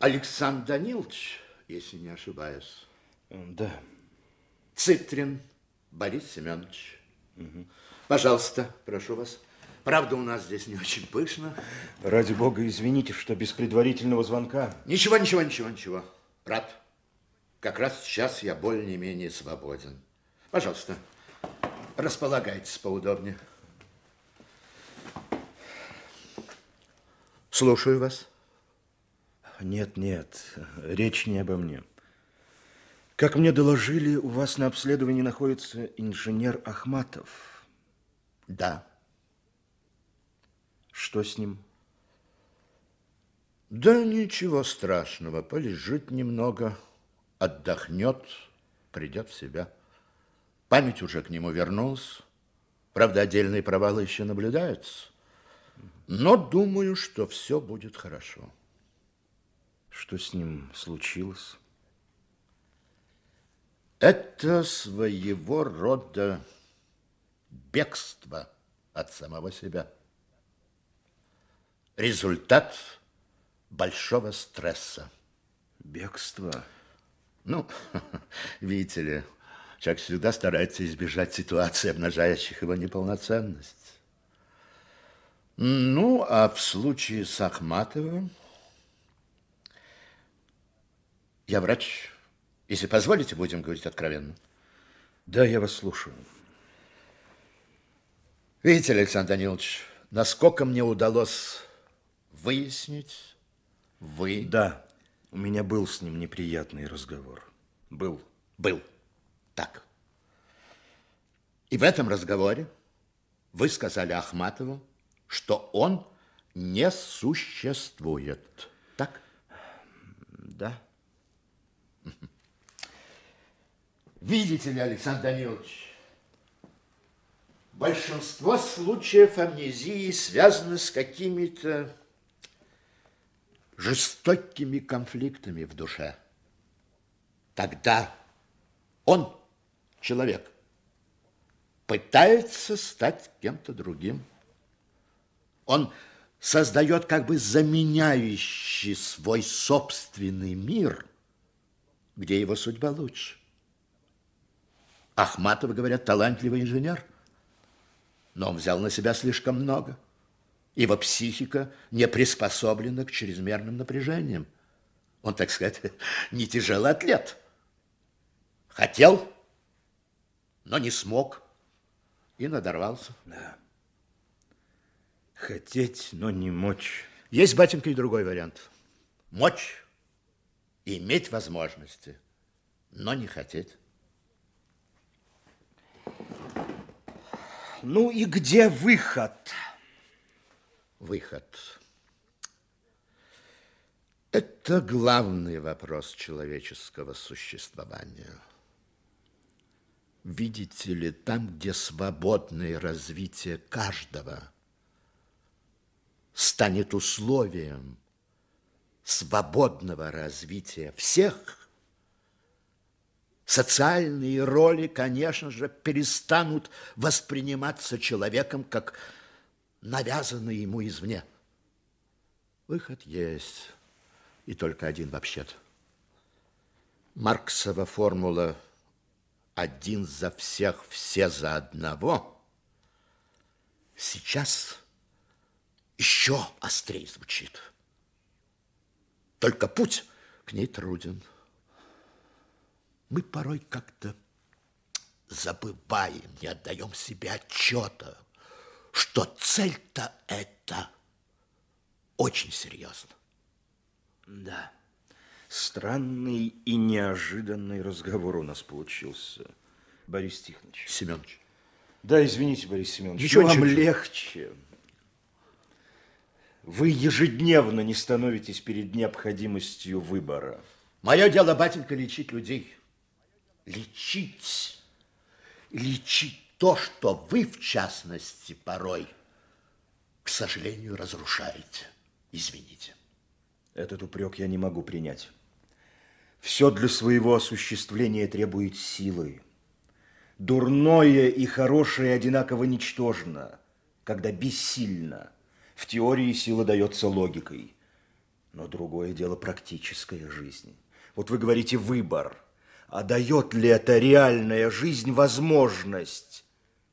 Александр Данилович, если не ошибаюсь. Да. Цитрин Борис Семенович. Угу. Пожалуйста, прошу вас. Правда, у нас здесь не очень пышно. Ради бога, извините, что без предварительного звонка. Ничего, ничего, ничего, ничего. Рад. Как раз сейчас я более-менее свободен. Пожалуйста, располагайтесь поудобнее. Слушаю вас. Нет, нет, речь не обо мне. Как мне доложили, у вас на обследовании находится инженер Ахматов. Да. Что с ним? Да ничего страшного, полежит немного, отдохнет, придет в себя. Память уже к нему вернулась. Правда, отдельные провалы еще наблюдаются. Но думаю, что все будет хорошо. Что с ним случилось? Это своего рода бегство от самого себя. Результат большого стресса. Бегство? Ну, видите ли, человек всегда старается избежать ситуаций, обнажающих его неполноценность. Ну, а в случае с Ахматовым... Я врач. Если позволите, будем говорить откровенно. Да, я вас слушаю. Видите, Александр Данилович, насколько мне удалось выяснить, вы... Да, у меня был с ним неприятный разговор. Был. Был. Так. И в этом разговоре вы сказали Ахматову, что он не существует. Так? Да. Видите ли, Александр Данилович, большинство случаев амнезии связаны с какими-то жестокими конфликтами в душе. Тогда он, человек, пытается стать кем-то другим. Он создает как бы заменяющий свой собственный мир, где его судьба лучше. Ахматов, говорят, талантливый инженер, но он взял на себя слишком много. Его психика не приспособлена к чрезмерным напряжениям. Он, так сказать, не тяжелый атлет. Хотел, но не смог и надорвался. Да. Хотеть, но не мочь. Есть, батенька, и другой вариант. Мочь, иметь возможности, но не хотеть. Ну и где выход? Выход. Это главный вопрос человеческого существования. Видите ли, там, где свободное развитие каждого станет условием свободного развития всех – социальные роли, конечно же, перестанут восприниматься человеком как навязанные ему извне. Выход есть, и только один вообще-то. Марксова формула «один за всех, все за одного» сейчас еще острее звучит. Только путь к ней труден мы порой как-то забываем, не отдаем себе отчета, что цель-то это очень серьезно. Да, странный и неожиданный разговор у нас получился, Борис Тихонович. Семенович. Да, извините, Борис Семенович, ничего, вам ничего. легче. Вы ежедневно не становитесь перед необходимостью выбора. Мое дело, батенька, лечить людей лечить, лечить то, что вы, в частности, порой, к сожалению, разрушаете. Извините. Этот упрек я не могу принять. Все для своего осуществления требует силы. Дурное и хорошее одинаково ничтожно, когда бессильно. В теории сила дается логикой. Но другое дело практическая жизнь. Вот вы говорите «выбор». А дает ли эта реальная жизнь возможность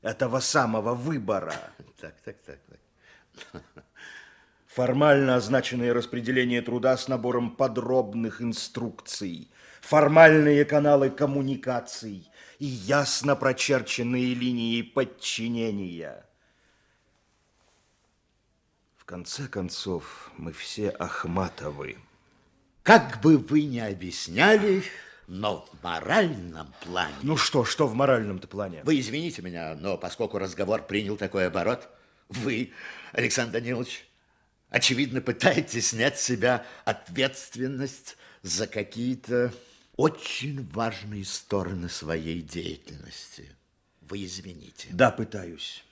этого самого выбора? Так, так, так, так. Формально означенное распределение труда с набором подробных инструкций, формальные каналы коммуникаций и ясно прочерченные линии подчинения. В конце концов, мы все Ахматовы. Как бы вы ни объясняли, но в моральном плане... Ну что, что в моральном-то плане? Вы извините меня, но поскольку разговор принял такой оборот, вы, Александр Данилович, очевидно, пытаетесь снять с себя ответственность за какие-то очень важные стороны своей деятельности. Вы извините. Да, пытаюсь.